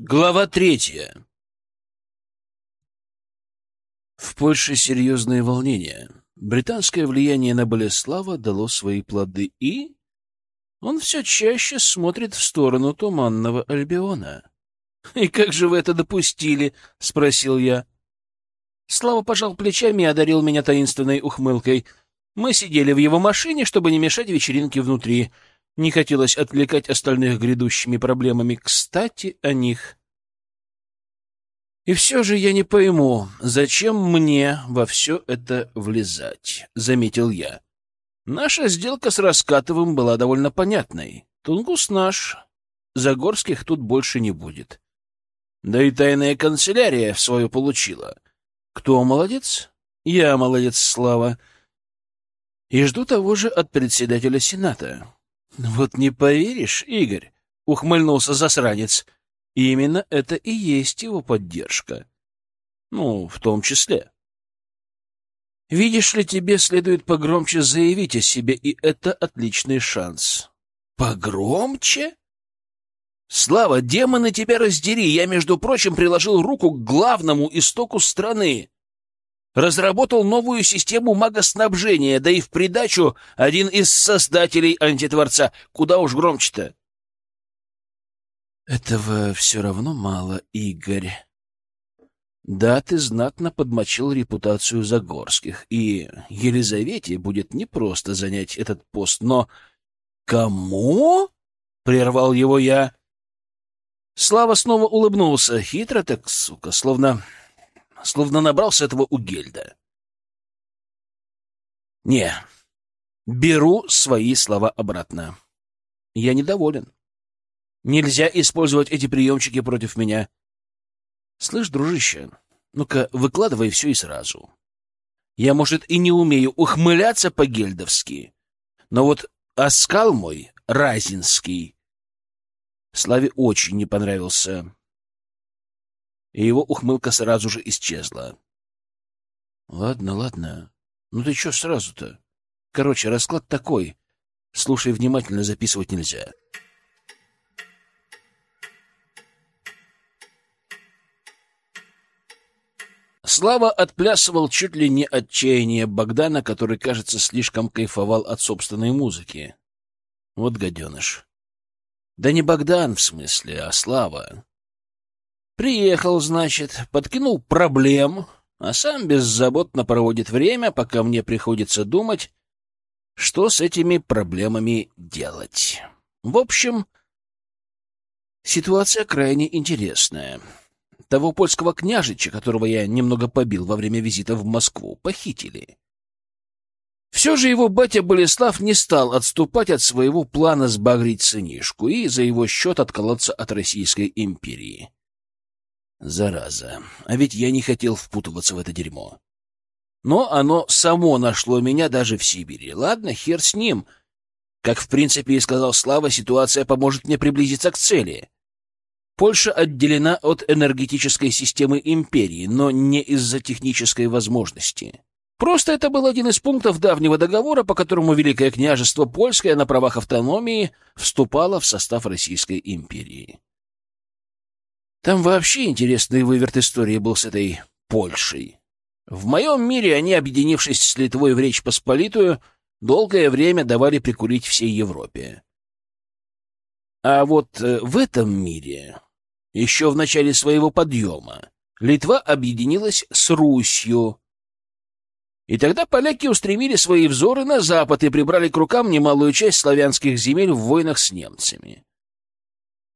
Глава третья. В Польше серьезные волнения. Британское влияние на Болеслава дало свои плоды, и он все чаще смотрит в сторону Туманного Альбиона. — И как же вы это допустили? — спросил я. Слава пожал плечами и одарил меня таинственной ухмылкой. Мы сидели в его машине, чтобы не мешать вечеринке внутри — не хотелось отвлекать остальных грядущими проблемами. Кстати, о них. И все же я не пойму, зачем мне во все это влезать, — заметил я. Наша сделка с Раскатовым была довольно понятной. Тунгус наш, Загорских тут больше не будет. Да и тайная канцелярия свою получила. Кто молодец? Я молодец, Слава. И жду того же от председателя Сената. «Вот не поверишь, Игорь», — ухмыльнулся засранец, — «именно это и есть его поддержка. Ну, в том числе». «Видишь ли, тебе следует погромче заявить о себе, и это отличный шанс». «Погромче?» «Слава, демоны тебя раздери! Я, между прочим, приложил руку к главному истоку страны разработал новую систему магоснабжения, да и в придачу один из создателей антитворца. Куда уж громче-то. Этого все равно мало, Игорь. Да, ты знатно подмочил репутацию Загорских, и Елизавете будет непросто занять этот пост, но... Кому? — прервал его я. Слава снова улыбнулся, хитро так, сука, словно словно набрался этого у Гельда. Не, беру свои слова обратно. Я недоволен. Нельзя использовать эти приемчики против меня. Слышь, дружище, ну-ка выкладывай все и сразу. Я, может, и не умею ухмыляться по-гельдовски, но вот оскал мой, разинский, Славе очень не понравился и его ухмылка сразу же исчезла. — Ладно, ладно. Ну ты что сразу-то? Короче, расклад такой. Слушай внимательно, записывать нельзя. Слава отплясывал чуть ли не отчаяние Богдана, который, кажется, слишком кайфовал от собственной музыки. Вот гаденыш. Да не Богдан в смысле, а Слава. Приехал, значит, подкинул проблем, а сам беззаботно проводит время, пока мне приходится думать, что с этими проблемами делать. В общем, ситуация крайне интересная. Того польского княжича, которого я немного побил во время визита в Москву, похитили. Все же его батя Болеслав не стал отступать от своего плана сбагрить сынишку и за его счет отколоться от Российской империи. Зараза. А ведь я не хотел впутываться в это дерьмо. Но оно само нашло меня даже в Сибири. Ладно, хер с ним. Как, в принципе, и сказал Слава, ситуация поможет мне приблизиться к цели. Польша отделена от энергетической системы империи, но не из-за технической возможности. Просто это был один из пунктов давнего договора, по которому Великое княжество Польское на правах автономии вступало в состав Российской империи. Там вообще интересный выверт истории был с этой Польшей. В моем мире они, объединившись с Литвой в Речь Посполитую, долгое время давали прикурить всей Европе. А вот э, в этом мире, еще в начале своего подъема, Литва объединилась с Русью. И тогда поляки устремили свои взоры на запад и прибрали к рукам немалую часть славянских земель в войнах с немцами.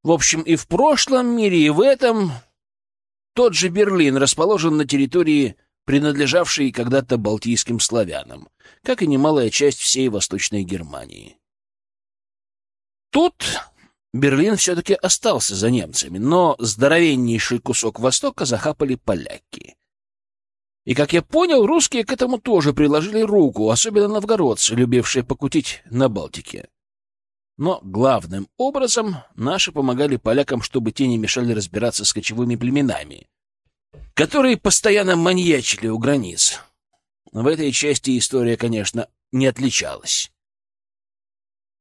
В общем, и в прошлом мире, и в этом тот же Берлин расположен на территории, принадлежавшей когда-то балтийским славянам, как и немалая часть всей Восточной Германии. Тут Берлин все-таки остался за немцами, но здоровеннейший кусок Востока захапали поляки. И, как я понял, русские к этому тоже приложили руку, особенно новгородцы, любившие покутить на Балтике. Но главным образом наши помогали полякам, чтобы те не мешали разбираться с кочевыми племенами, которые постоянно маньячили у границ. В этой части история, конечно, не отличалась.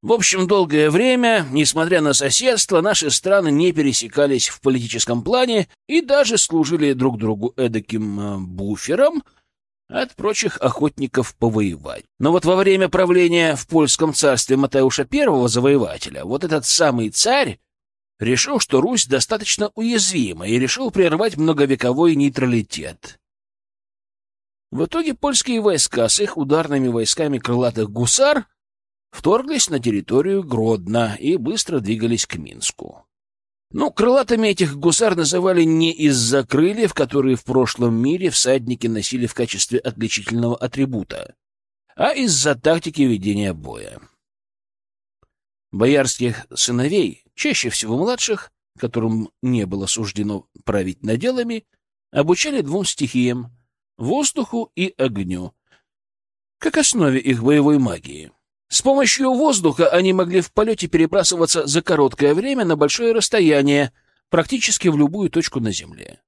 В общем, долгое время, несмотря на соседство, наши страны не пересекались в политическом плане и даже служили друг другу эдаким э, буфером от прочих охотников повоевать. Но вот во время правления в польском царстве Матеуша I завоевателя вот этот самый царь решил, что Русь достаточно уязвима и решил прервать многовековой нейтралитет. В итоге польские войска с их ударными войсками крылатых гусар вторглись на территорию Гродно и быстро двигались к Минску. Ну, крылатыми этих гусар называли не из-за крыльев, которые в прошлом мире всадники носили в качестве отличительного атрибута, а из-за тактики ведения боя. Боярских сыновей, чаще всего младших, которым не было суждено править наделами, обучали двум стихиям — воздуху и огню, как основе их боевой магии. С помощью воздуха они могли в полете перебрасываться за короткое время на большое расстояние, практически в любую точку на Земле.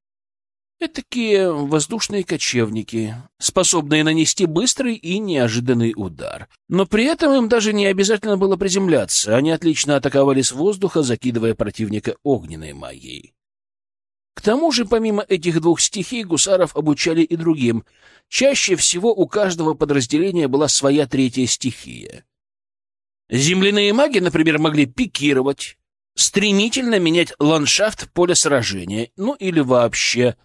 Это такие воздушные кочевники, способные нанести быстрый и неожиданный удар. Но при этом им даже не обязательно было приземляться. Они отлично атаковали с воздуха, закидывая противника огненной магией. К тому же, помимо этих двух стихий, гусаров обучали и другим. Чаще всего у каждого подразделения была своя третья стихия. Земляные маги, например, могли пикировать, стремительно менять ландшафт поля сражения, ну или вообще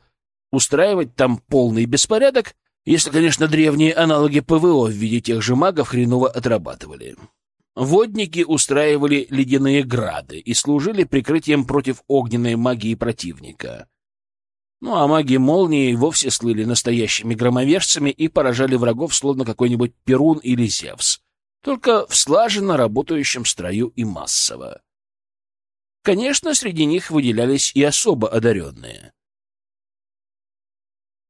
устраивать там полный беспорядок, если, конечно, древние аналоги ПВО в виде тех же магов хреново отрабатывали. Водники устраивали ледяные грады и служили прикрытием против огненной магии противника. Ну а маги молнии вовсе слыли настоящими громовержцами и поражали врагов, словно какой-нибудь Перун или Зевс только в слаженно работающем строю и массово. Конечно, среди них выделялись и особо одаренные.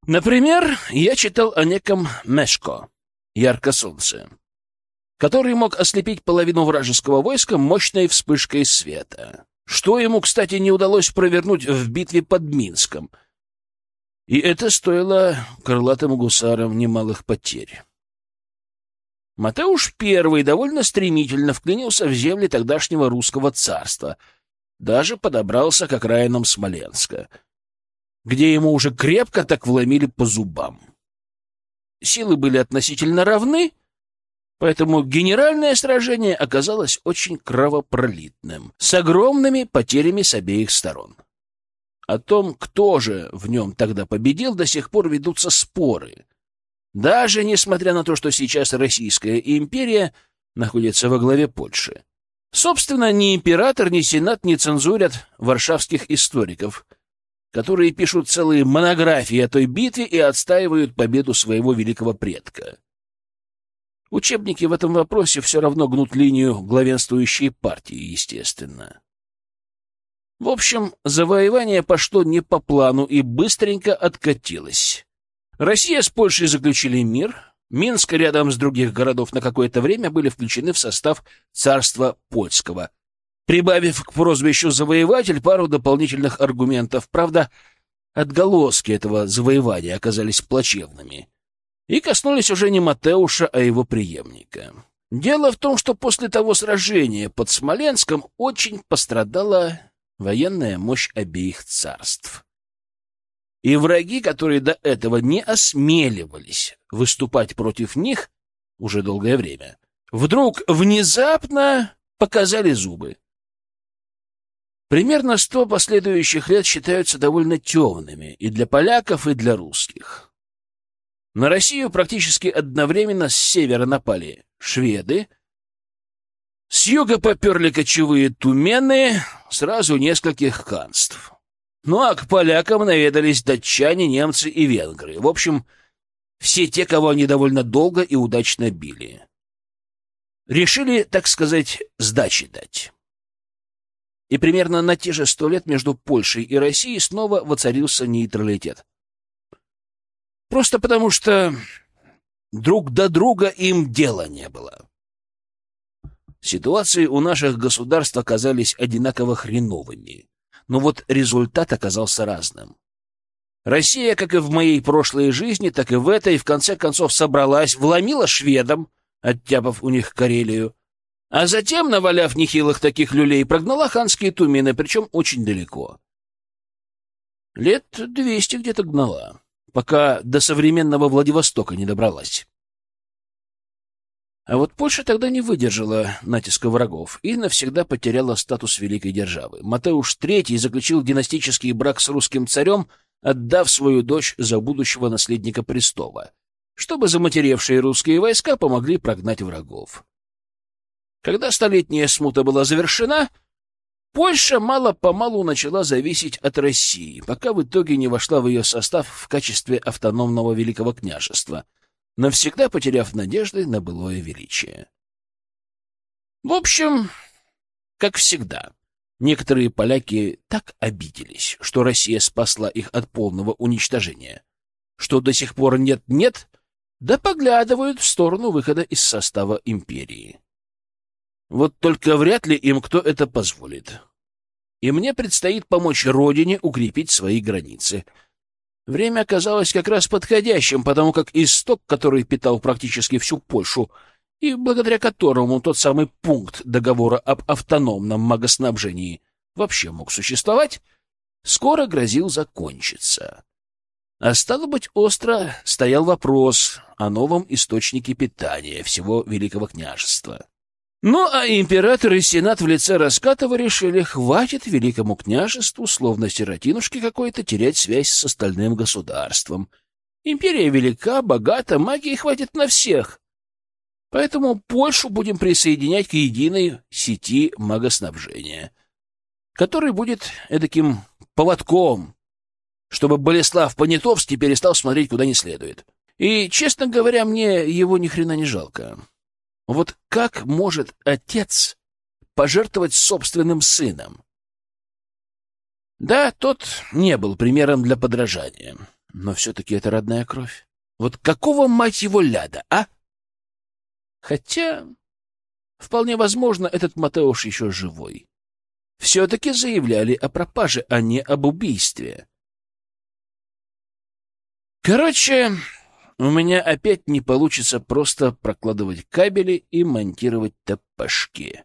Например, я читал о неком Мешко, ярко солнце, который мог ослепить половину вражеского войска мощной вспышкой света, что ему, кстати, не удалось провернуть в битве под Минском. И это стоило крылатым гусарам немалых потерь. Матеуш I довольно стремительно вклинился в земли тогдашнего русского царства, даже подобрался к окраинам Смоленска, где ему уже крепко так вломили по зубам. Силы были относительно равны, поэтому генеральное сражение оказалось очень кровопролитным, с огромными потерями с обеих сторон. О том, кто же в нем тогда победил, до сих пор ведутся споры — даже несмотря на то, что сейчас Российская империя находится во главе Польши. Собственно, ни император, ни сенат не цензурят варшавских историков, которые пишут целые монографии о той битве и отстаивают победу своего великого предка. Учебники в этом вопросе все равно гнут линию главенствующей партии, естественно. В общем, завоевание пошло не по плану и быстренько откатилось. Россия с Польшей заключили мир. Минск рядом с других городов на какое-то время были включены в состав царства польского, прибавив к прозвищу «завоеватель» пару дополнительных аргументов. Правда, отголоски этого завоевания оказались плачевными и коснулись уже не Матеуша, а его преемника. Дело в том, что после того сражения под Смоленском очень пострадала военная мощь обеих царств. И враги, которые до этого не осмеливались выступать против них уже долгое время, вдруг внезапно показали зубы. Примерно сто последующих лет считаются довольно темными и для поляков, и для русских. На Россию практически одновременно с севера напали шведы, с юга поперли кочевые тумены сразу нескольких ханств. Ну а к полякам наведались датчане, немцы и венгры. В общем, все те, кого они довольно долго и удачно били. Решили, так сказать, сдачи дать. И примерно на те же сто лет между Польшей и Россией снова воцарился нейтралитет. Просто потому что друг до друга им дела не было. Ситуации у наших государств оказались одинаково хреновыми но вот результат оказался разным. Россия, как и в моей прошлой жизни, так и в этой, в конце концов собралась, вломила шведам, оттяпав у них Карелию, А затем, наваляв нехилых таких люлей, прогнала ханские тумины, причем очень далеко. Лет двести где-то гнала, пока до современного Владивостока не добралась. А вот Польша тогда не выдержала натиска врагов и навсегда потеряла статус великой державы. Матеуш III заключил династический брак с русским царем, отдав свою дочь за будущего наследника престола, чтобы заматеревшие русские войска помогли прогнать врагов. Когда столетняя смута была завершена, Польша мало-помалу начала зависеть от России, пока в итоге не вошла в ее состав в качестве автономного великого княжества, навсегда потеряв надежды на былое величие. В общем, как всегда, некоторые поляки так обиделись, что Россия спасла их от полного уничтожения, что до сих пор нет-нет, да поглядывают в сторону выхода из состава империи. Вот только вряд ли им кто это позволит. И мне предстоит помочь родине укрепить свои границы. Время оказалось как раз подходящим, потому как исток, который питал практически всю Польшу, и благодаря которому тот самый пункт договора об автономном магоснабжении вообще мог существовать, скоро грозил закончиться. А стало быть, остро стоял вопрос о новом источнике питания всего Великого княжества. Ну, а император и сенат в лице Раскатова решили, хватит великому княжеству, словно сиротинушке какой-то, терять связь с остальным государством. Империя велика, богата, магии хватит на всех. Поэтому Польшу будем присоединять к единой сети магоснабжения, который будет эдаким поводком, чтобы Болеслав Понятовский перестал смотреть куда не следует. И, честно говоря, мне его ни хрена не жалко. Вот как может отец пожертвовать собственным сыном? Да, тот не был примером для подражания, но все-таки это родная кровь. Вот какого, мать его, ляда, а? Хотя, вполне возможно, этот Матеуш еще живой. Все-таки заявляли о пропаже, а не об убийстве. Короче, у меня опять не получится просто прокладывать кабели и монтировать топашки.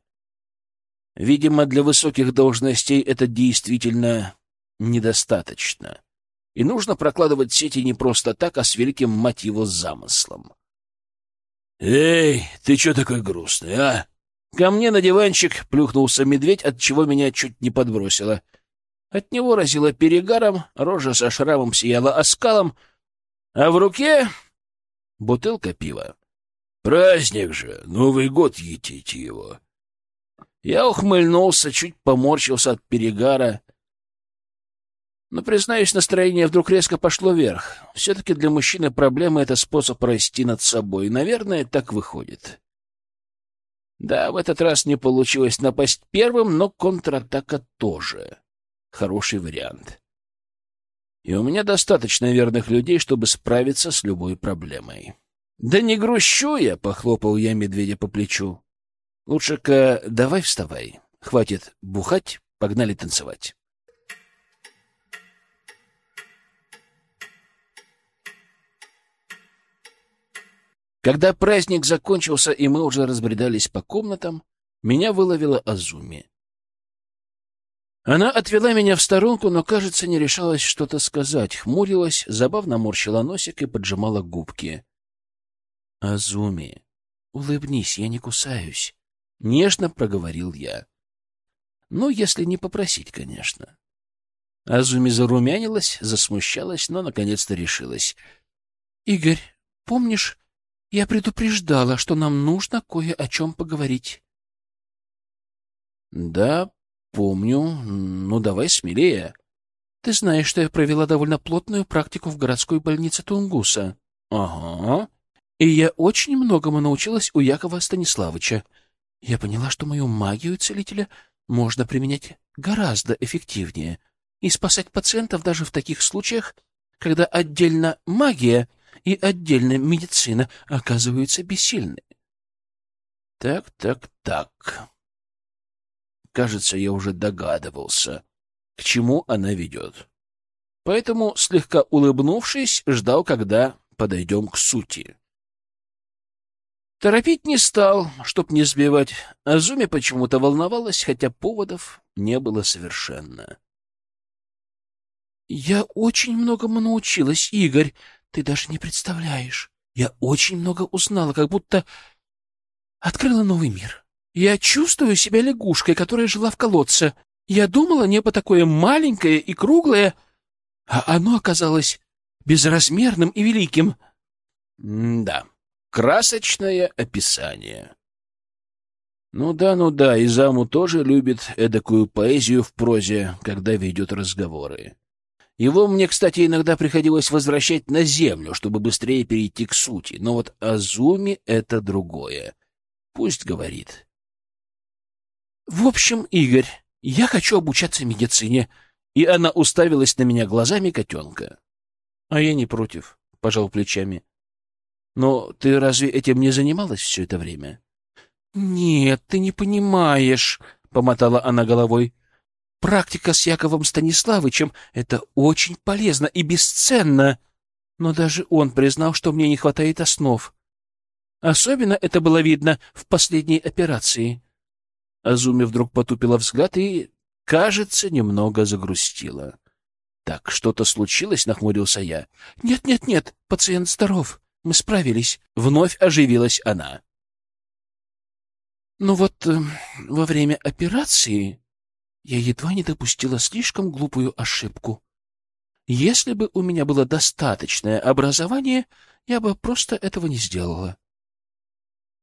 Видимо, для высоких должностей это действительно недостаточно. И нужно прокладывать сети не просто так, а с великим, мать его, замыслом. «Эй, ты чё такой грустный, а?» Ко мне на диванчик плюхнулся медведь, от чего меня чуть не подбросило. От него разило перегаром, рожа со шрамом сияла оскалом, а в руке бутылка пива. «Праздник же! Новый год етите его!» Я ухмыльнулся, чуть поморщился от перегара. Но, признаюсь, настроение вдруг резко пошло вверх. Все-таки для мужчины проблема — это способ расти над собой. Наверное, так выходит. Да, в этот раз не получилось напасть первым, но контратака тоже. Хороший вариант и у меня достаточно верных людей, чтобы справиться с любой проблемой. — Да не грущу я, — похлопал я медведя по плечу. — Лучше-ка давай вставай. Хватит бухать, погнали танцевать. Когда праздник закончился, и мы уже разбредались по комнатам, меня выловила Азуми. Она отвела меня в сторонку, но, кажется, не решалась что-то сказать, хмурилась, забавно морщила носик и поджимала губки. — Азуми, улыбнись, я не кусаюсь, — нежно проговорил я. — Ну, если не попросить, конечно. Азуми зарумянилась, засмущалась, но наконец-то решилась. — Игорь, помнишь, я предупреждала, что нам нужно кое о чем поговорить. — Да, «Помню. Ну, давай смелее». «Ты знаешь, что я провела довольно плотную практику в городской больнице Тунгуса». «Ага». «И я очень многому научилась у Якова Станиславыча. Я поняла, что мою магию целителя можно применять гораздо эффективнее и спасать пациентов даже в таких случаях, когда отдельно магия и отдельно медицина оказываются бессильны». «Так, так, так...» Кажется, я уже догадывался, к чему она ведет. Поэтому, слегка улыбнувшись, ждал, когда подойдем к сути. Торопить не стал, чтоб не сбивать. Азуми почему-то волновалась, хотя поводов не было совершенно. «Я очень многому научилась, Игорь. Ты даже не представляешь. Я очень много узнала, как будто открыла новый мир. Я чувствую себя лягушкой, которая жила в колодце. Я думала, небо такое маленькое и круглое, а оно оказалось безразмерным и великим. М да, красочное описание. Ну да, ну да, и Заму тоже любит эдакую поэзию в прозе, когда ведет разговоры. Его мне, кстати, иногда приходилось возвращать на землю, чтобы быстрее перейти к сути. Но вот Азуми — это другое. Пусть говорит. В общем, Игорь, я хочу обучаться медицине. И она уставилась на меня глазами котенка. А я не против, пожал плечами. Но ты разве этим не занималась все это время? Нет, ты не понимаешь, помотала она головой. Практика с Яковом Станиславычем — это очень полезно и бесценно. Но даже он признал, что мне не хватает основ. Особенно это было видно в последней операции. Азуми вдруг потупила взгляд и, кажется, немного загрустила. — Так, что-то случилось? — нахмурился я. «Нет, нет, нет, пациент здоров. Мы справились». Вновь оживилась она. «Ну вот, э, во время операции я едва не допустила слишком глупую ошибку. Если бы у меня было достаточное образование, я бы просто этого не сделала. —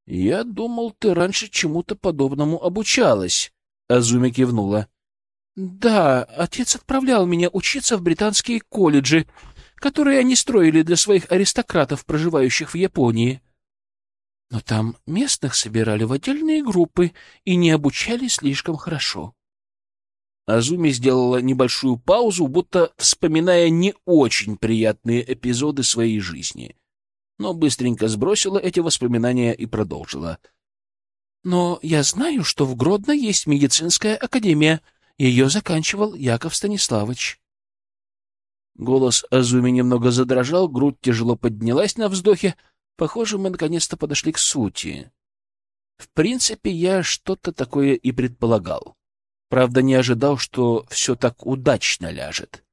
Я думал, ты раньше чему-то подобному обучалась, — Азуми кивнула. — Да, отец отправлял меня учиться в британские колледжи, которые они строили для своих аристократов, проживающих в Японии. Но там местных собирали в отдельные группы и не обучали слишком хорошо. Азуми сделала небольшую паузу, будто вспоминая не очень приятные эпизоды своей жизни, но быстренько сбросила эти воспоминания и продолжила. «Но я знаю, что в Гродно есть медицинская академия. Ее заканчивал Яков Станиславович». Голос Азуми немного задрожал, грудь тяжело поднялась на вздохе. Похоже, мы наконец-то подошли к сути. В принципе, я что-то такое и предполагал. Правда, не ожидал, что все так удачно ляжет.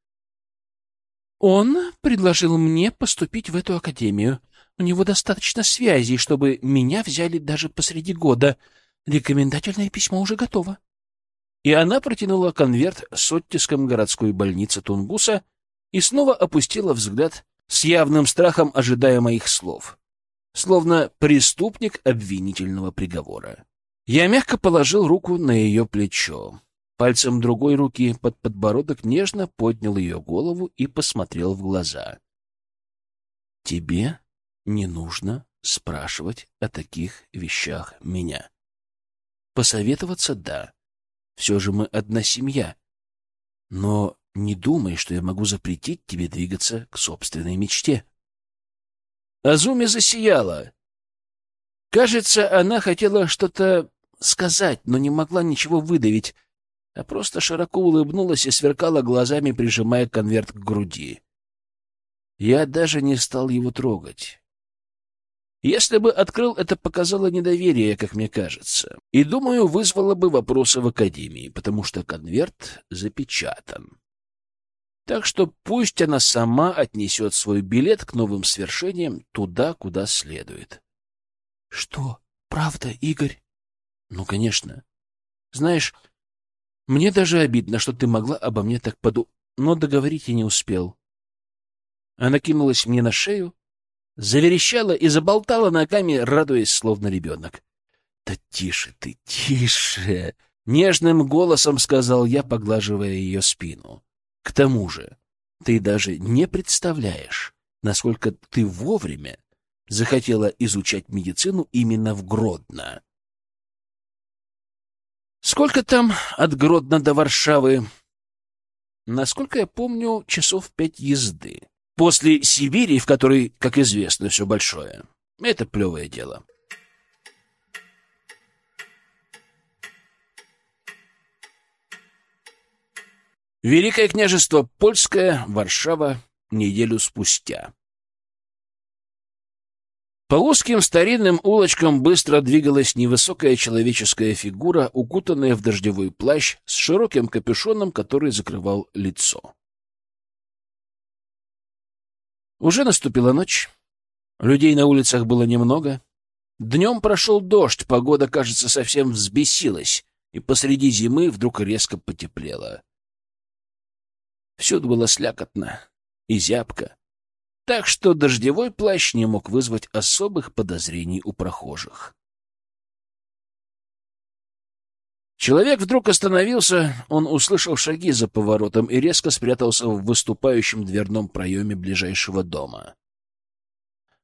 Он предложил мне поступить в эту академию. У него достаточно связей, чтобы меня взяли даже посреди года. Рекомендательное письмо уже готово. И она протянула конверт с оттиском городской больницы Тунгуса и снова опустила взгляд с явным страхом, ожидая моих слов. Словно преступник обвинительного приговора. Я мягко положил руку на ее плечо. Пальцем другой руки под подбородок нежно поднял ее голову и посмотрел в глаза. — Тебе не нужно спрашивать о таких вещах меня. Посоветоваться — да. Все же мы одна семья. Но не думай, что я могу запретить тебе двигаться к собственной мечте. Азуми засияла. Кажется, она хотела что-то сказать, но не могла ничего выдавить, а просто широко улыбнулась и сверкала глазами, прижимая конверт к груди. Я даже не стал его трогать. Если бы открыл, это показало недоверие, как мне кажется, и, думаю, вызвало бы вопросы в Академии, потому что конверт запечатан. Так что пусть она сама отнесет свой билет к новым свершениям туда, куда следует. — Что, правда, Игорь? — Ну, конечно. Знаешь, мне даже обидно, что ты могла обо мне так поду... Но договорить я не успел. Она кинулась мне на шею, заверещала и заболтала ногами, радуясь, словно ребенок. — Да тише ты, тише! — нежным голосом сказал я, поглаживая ее спину. — К тому же, ты даже не представляешь, насколько ты вовремя захотела изучать медицину именно в Гродно. Сколько там от Гродно до Варшавы? Насколько я помню, часов пять езды. После Сибири, в которой, как известно, все большое. Это плевое дело. Великое княжество Польское, Варшава, неделю спустя. По узким старинным улочкам быстро двигалась невысокая человеческая фигура, укутанная в дождевой плащ с широким капюшоном, который закрывал лицо. Уже наступила ночь. Людей на улицах было немного. Днем прошел дождь, погода, кажется, совсем взбесилась, и посреди зимы вдруг резко потеплело. Всюду было слякотно и зябко так что дождевой плащ не мог вызвать особых подозрений у прохожих. Человек вдруг остановился, он услышал шаги за поворотом и резко спрятался в выступающем дверном проеме ближайшего дома.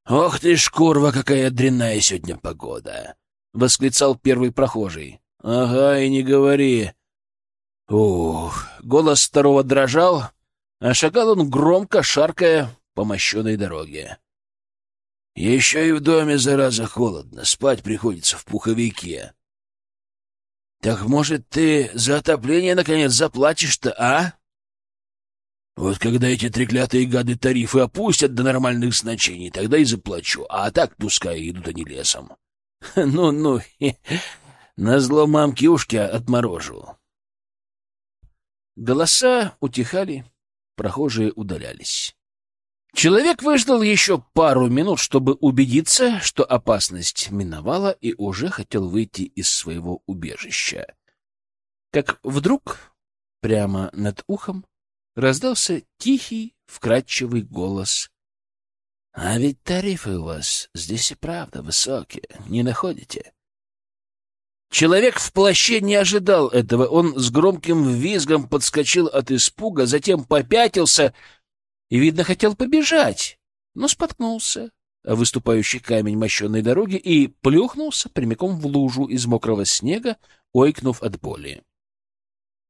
«Ох ты ж, курва, какая дрянная сегодня погода!» — восклицал первый прохожий. «Ага, и не говори!» Ух, голос второго дрожал, а шагал он громко, шаркая, по мощенной дороге. Еще и в доме, зараза, холодно, спать приходится в пуховике. Так, может, ты за отопление, наконец, заплатишь-то, а? Вот когда эти треклятые гады тарифы опустят до нормальных значений, тогда и заплачу, а так пускай идут они лесом. Ну-ну, назло мамки ушки отморожу. Голоса утихали, прохожие удалялись. Человек выждал еще пару минут, чтобы убедиться, что опасность миновала, и уже хотел выйти из своего убежища. Как вдруг, прямо над ухом, раздался тихий, вкрадчивый голос. — А ведь тарифы у вас здесь и правда высокие, не находите? Человек в плаще не ожидал этого. Он с громким визгом подскочил от испуга, затем попятился — и, видно, хотел побежать, но споткнулся о выступающий камень мощенной дороги и плюхнулся прямиком в лужу из мокрого снега, ойкнув от боли.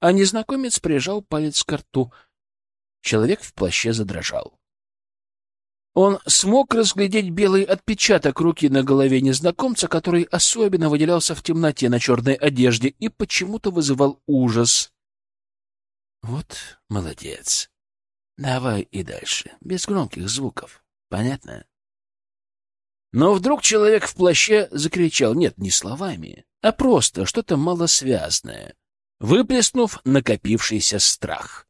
А незнакомец прижал палец к рту. Человек в плаще задрожал. Он смог разглядеть белый отпечаток руки на голове незнакомца, который особенно выделялся в темноте на черной одежде и почему-то вызывал ужас. Вот молодец. Давай и дальше, без громких звуков. Понятно? Но вдруг человек в плаще закричал, нет, не словами, а просто что-то малосвязное, выплеснув накопившийся страх.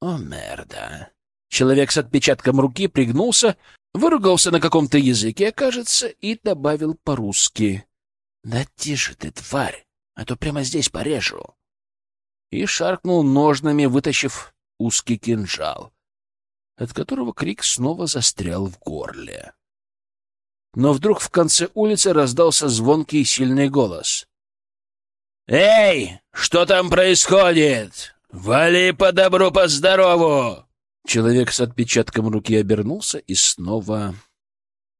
О, мерда! Человек с отпечатком руки пригнулся, выругался на каком-то языке, кажется, и добавил по-русски. «Да тише ты, тварь, а то прямо здесь порежу!» И шаркнул ножнами, вытащив узкий кинжал, от которого крик снова застрял в горле. Но вдруг в конце улицы раздался звонкий сильный голос. «Эй, что там происходит? Вали по добру, по здорову!» Человек с отпечатком руки обернулся и снова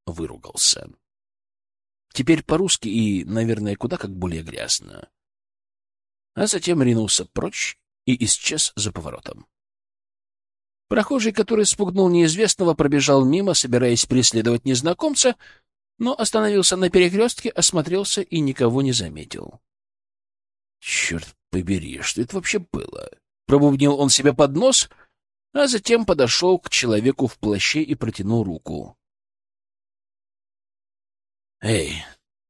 выругался. Теперь по-русски и, наверное, куда как более грязно. А затем ринулся прочь и исчез за поворотом. Прохожий, который спугнул неизвестного, пробежал мимо, собираясь преследовать незнакомца, но остановился на перекрестке, осмотрелся и никого не заметил. «Черт побери, что это вообще было?» Пробубнил он себе под нос, а затем подошел к человеку в плаще и протянул руку. «Эй,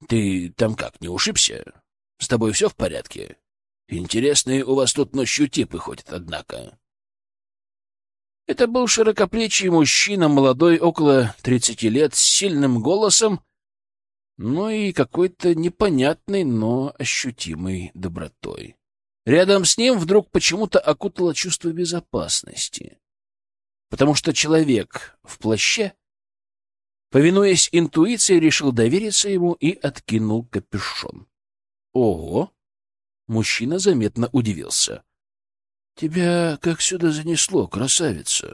ты там как, не ушибся? С тобой все в порядке? Интересные у вас тут ночью типы ходят, однако». Это был широкоплечий мужчина, молодой, около тридцати лет, с сильным голосом, ну и какой-то непонятной, но ощутимой добротой. Рядом с ним вдруг почему-то окутало чувство безопасности, потому что человек в плаще, повинуясь интуиции, решил довериться ему и откинул капюшон. Ого! Мужчина заметно удивился. Тебя как сюда занесло, красавица?